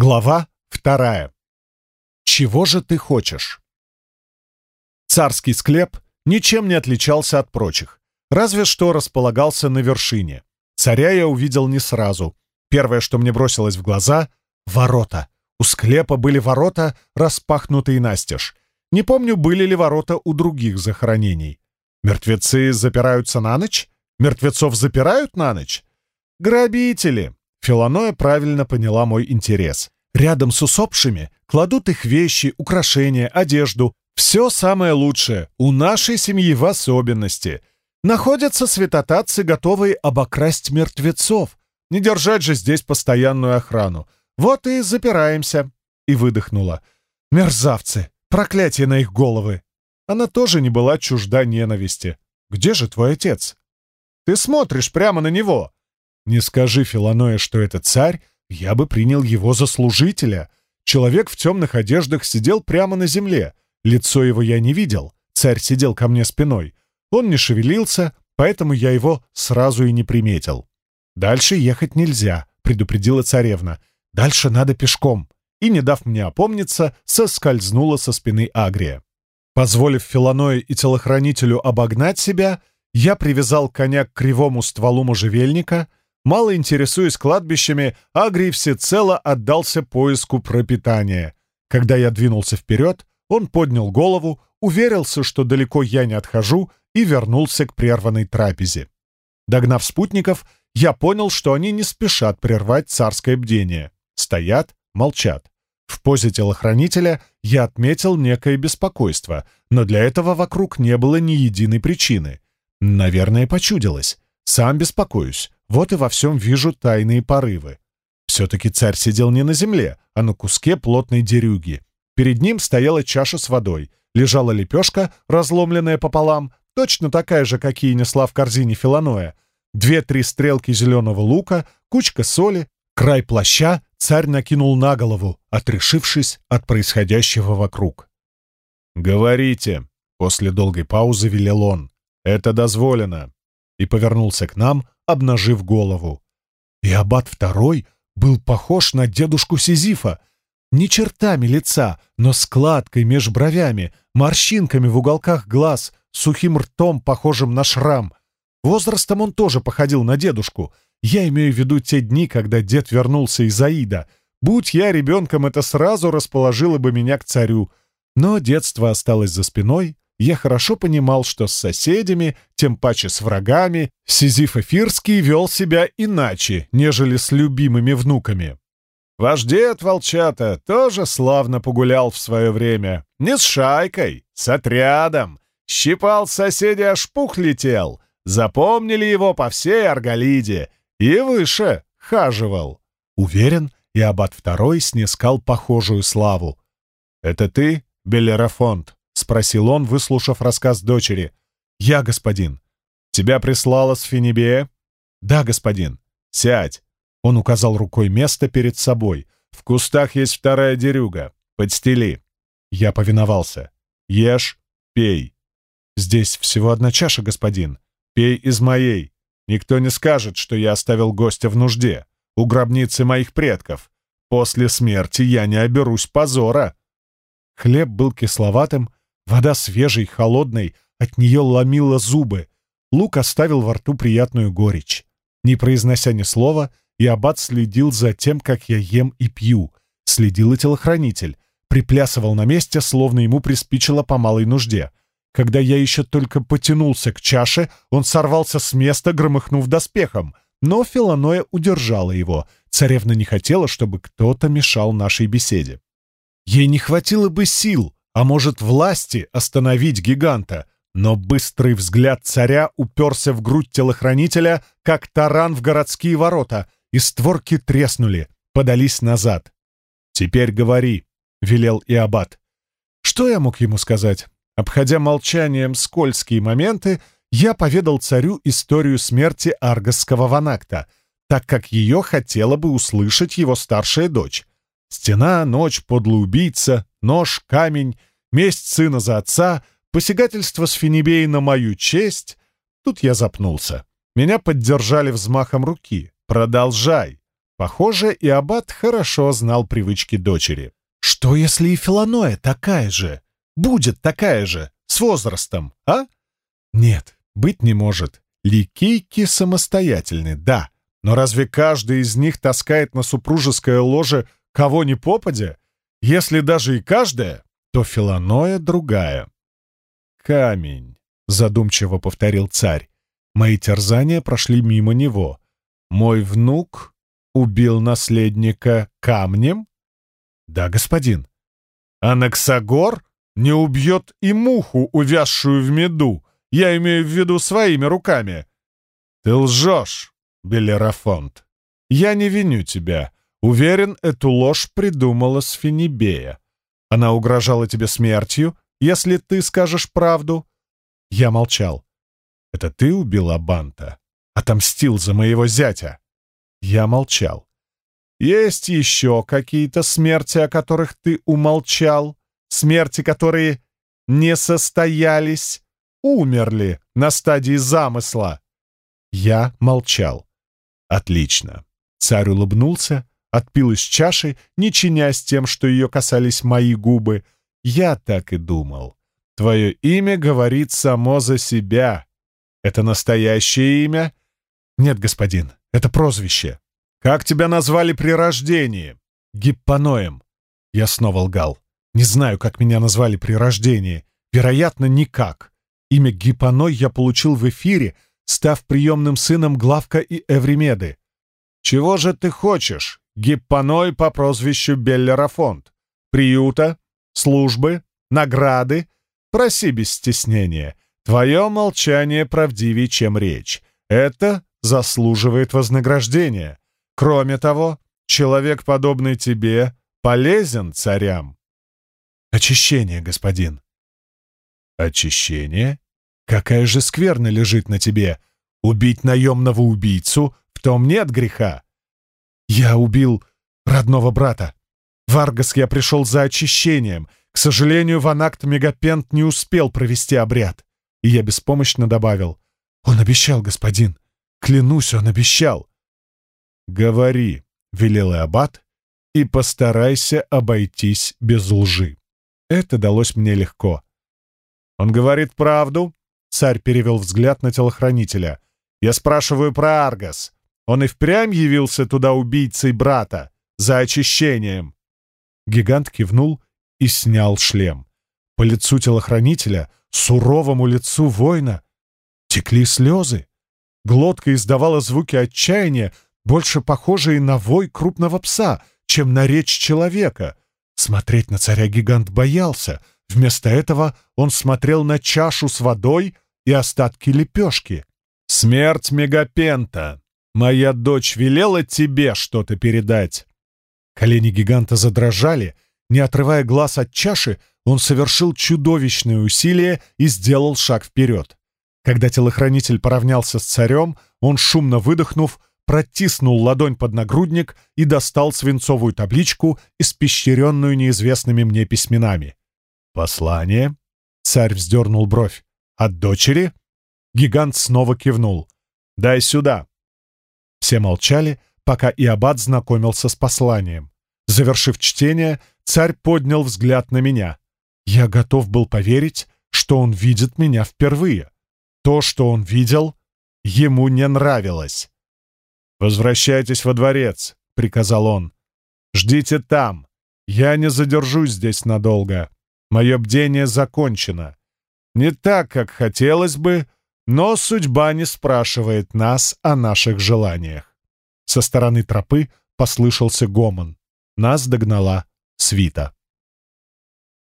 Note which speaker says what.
Speaker 1: Глава вторая. Чего же ты хочешь? Царский склеп ничем не отличался от прочих, разве что располагался на вершине. Царя я увидел не сразу. Первое, что мне бросилось в глаза — ворота. У склепа были ворота, распахнутые настежь. Не помню, были ли ворота у других захоронений. Мертвецы запираются на ночь? Мертвецов запирают на ночь? Грабители! Филаноя правильно поняла мой интерес. Рядом с усопшими кладут их вещи, украшения, одежду. Все самое лучшее, у нашей семьи в особенности. Находятся святотатцы, готовые обокрасть мертвецов. Не держать же здесь постоянную охрану. Вот и запираемся. И выдохнула. Мерзавцы! Проклятие на их головы! Она тоже не была чужда ненависти. «Где же твой отец?» «Ты смотришь прямо на него!» Не скажи, Филаноя, что это царь, я бы принял его за служителя. Человек в темных одеждах сидел прямо на земле. Лицо его я не видел. Царь сидел ко мне спиной. Он не шевелился, поэтому я его сразу и не приметил. «Дальше ехать нельзя», — предупредила царевна. «Дальше надо пешком». И, не дав мне опомниться, соскользнула со спины Агрия. Позволив Филаное и телохранителю обогнать себя, я привязал коня к кривому стволу можжевельника — Мало интересуясь кладбищами, Агрий всецело отдался поиску пропитания. Когда я двинулся вперед, он поднял голову, уверился, что далеко я не отхожу, и вернулся к прерванной трапезе. Догнав спутников, я понял, что они не спешат прервать царское бдение. Стоят, молчат. В позе телохранителя я отметил некое беспокойство, но для этого вокруг не было ни единой причины. Наверное, почудилось. Сам беспокоюсь. Вот и во всем вижу тайные порывы. Все-таки царь сидел не на земле, а на куске плотной дерюги. Перед ним стояла чаша с водой, лежала лепешка, разломленная пополам, точно такая же, какие несла в корзине Филаноя. Две-три стрелки зеленого лука, кучка соли, край плаща царь накинул на голову, отрешившись от происходящего вокруг. «Говорите», — после долгой паузы велел он, — «это дозволено», и повернулся к нам, обнажив голову. И аббат второй был похож на дедушку Сизифа. Не чертами лица, но складкой меж бровями, морщинками в уголках глаз, сухим ртом, похожим на шрам. Возрастом он тоже походил на дедушку. Я имею в виду те дни, когда дед вернулся из Аида. Будь я ребенком, это сразу расположило бы меня к царю. Но детство осталось за спиной, я хорошо понимал, что с соседями, тем паче с врагами, Сизиф Эфирский вел себя иначе, нежели с любимыми внуками. Ваш дед, волчата, тоже славно погулял в свое время. Не с шайкой, с отрядом. Щипал соседей, аж пух летел. Запомнили его по всей Арголиде. И выше хаживал. Уверен, и Аббат Второй снискал похожую славу. «Это ты, Белерафонт?» — спросил он, выслушав рассказ дочери. «Я, господин». «Тебя прислала с Финибея?» «Да, господин». «Сядь». Он указал рукой место перед собой. «В кустах есть вторая дерюга. Подстели». Я повиновался. «Ешь, пей». «Здесь всего одна чаша, господин. Пей из моей. Никто не скажет, что я оставил гостя в нужде. У гробницы моих предков. После смерти я не оберусь позора». Хлеб был кисловатым, Вода свежей, холодной, от нее ломила зубы. Лук оставил во рту приятную горечь. Не произнося ни слова, и аббат следил за тем, как я ем и пью. Следил и телохранитель. Приплясывал на месте, словно ему приспичило по малой нужде. Когда я еще только потянулся к чаше, он сорвался с места, громыхнув доспехом. Но Филаноя удержала его. Царевна не хотела, чтобы кто-то мешал нашей беседе. Ей не хватило бы сил, а может, власти остановить гиганта, но быстрый взгляд царя уперся в грудь телохранителя, как таран в городские ворота, и створки треснули, подались назад. «Теперь говори», — велел и аббат. Что я мог ему сказать? Обходя молчанием скользкие моменты, я поведал царю историю смерти аргосского ванакта, так как ее хотела бы услышать его старшая дочь. Стена, ночь, подлый убийца, нож, камень месть сына за отца, посягательство с Финибей на мою честь. Тут я запнулся. Меня поддержали взмахом руки. «Продолжай!» Похоже, и Аббат хорошо знал привычки дочери. Что, если и Филаноя такая же? Будет такая же, с возрастом, а? Нет, быть не может. Ликейки самостоятельны, да. Но разве каждый из них таскает на супружеское ложе кого ни попадя? Если даже и каждая, то Филаноя другая. «Камень», — задумчиво повторил царь. Мои терзания прошли мимо него. «Мой внук убил наследника камнем?» «Да, господин». «Анаксагор не убьет и муху, увязшую в меду. Я имею в виду своими руками». «Ты лжешь, Белерафонт. Я не виню тебя. Уверен, эту ложь придумала Сфинибея. Она угрожала тебе смертью, если ты скажешь правду». Я молчал. «Это ты убил Абанта? Отомстил за моего зятя?» Я молчал. «Есть еще какие-то смерти, о которых ты умолчал? Смерти, которые не состоялись, умерли на стадии замысла?» Я молчал. «Отлично». Царь улыбнулся, отпил из чаши, не чинясь тем, что ее касались мои губы. «Я так и думал. Твое имя говорит само за себя. Это настоящее имя?» «Нет, господин, это прозвище. Как тебя назвали при рождении?» «Гиппаноем». Я снова лгал. «Не знаю, как меня назвали при рождении. Вероятно, никак. Имя Гиппаной я получил в эфире, став приемным сыном Главка и Эвремеды. «Чего же ты хочешь, Гиппаной по прозвищу Беллерафонт? Приюта? Службы? Награды? Проси без стеснения. Твое молчание правдивее, чем речь. Это заслуживает вознаграждения. Кроме того, человек, подобный тебе, полезен царям. Очищение, господин. Очищение? Какая же скверна лежит на тебе? Убить наемного убийцу — в том нет греха. Я убил родного брата. В Аргос я пришел за очищением. К сожалению, Ванакт Мегапент не успел провести обряд. И я беспомощно добавил. Он обещал, господин. Клянусь, он обещал. «Говори», — велел Аббат, — «и постарайся обойтись без лжи». Это далось мне легко. «Он говорит правду?» — царь перевел взгляд на телохранителя. «Я спрашиваю про Аргас. Он и впрямь явился туда убийцей брата, за очищением». Гигант кивнул и снял шлем. По лицу телохранителя, суровому лицу воина, текли слезы. Глотка издавала звуки отчаяния, больше похожие на вой крупного пса, чем на речь человека. Смотреть на царя гигант боялся. Вместо этого он смотрел на чашу с водой и остатки лепешки. «Смерть Мегапента! Моя дочь велела тебе что-то передать!» Колени гиганта задрожали. Не отрывая глаз от чаши, он совершил чудовищное усилие и сделал шаг вперед. Когда телохранитель поравнялся с царем, он, шумно выдохнув, протиснул ладонь под нагрудник и достал свинцовую табличку, испещренную неизвестными мне письменами. «Послание?» — царь вздернул бровь. «От дочери?» Гигант снова кивнул. «Дай сюда!» Все молчали, пока и аббат знакомился с посланием. Завершив чтение, царь поднял взгляд на меня. Я готов был поверить, что он видит меня впервые. То, что он видел, ему не нравилось. «Возвращайтесь во дворец», — приказал он. «Ждите там. Я не задержусь здесь надолго. Мое бдение закончено. Не так, как хотелось бы, но судьба не спрашивает нас о наших желаниях». Со стороны тропы послышался гомон. Нас догнала свита.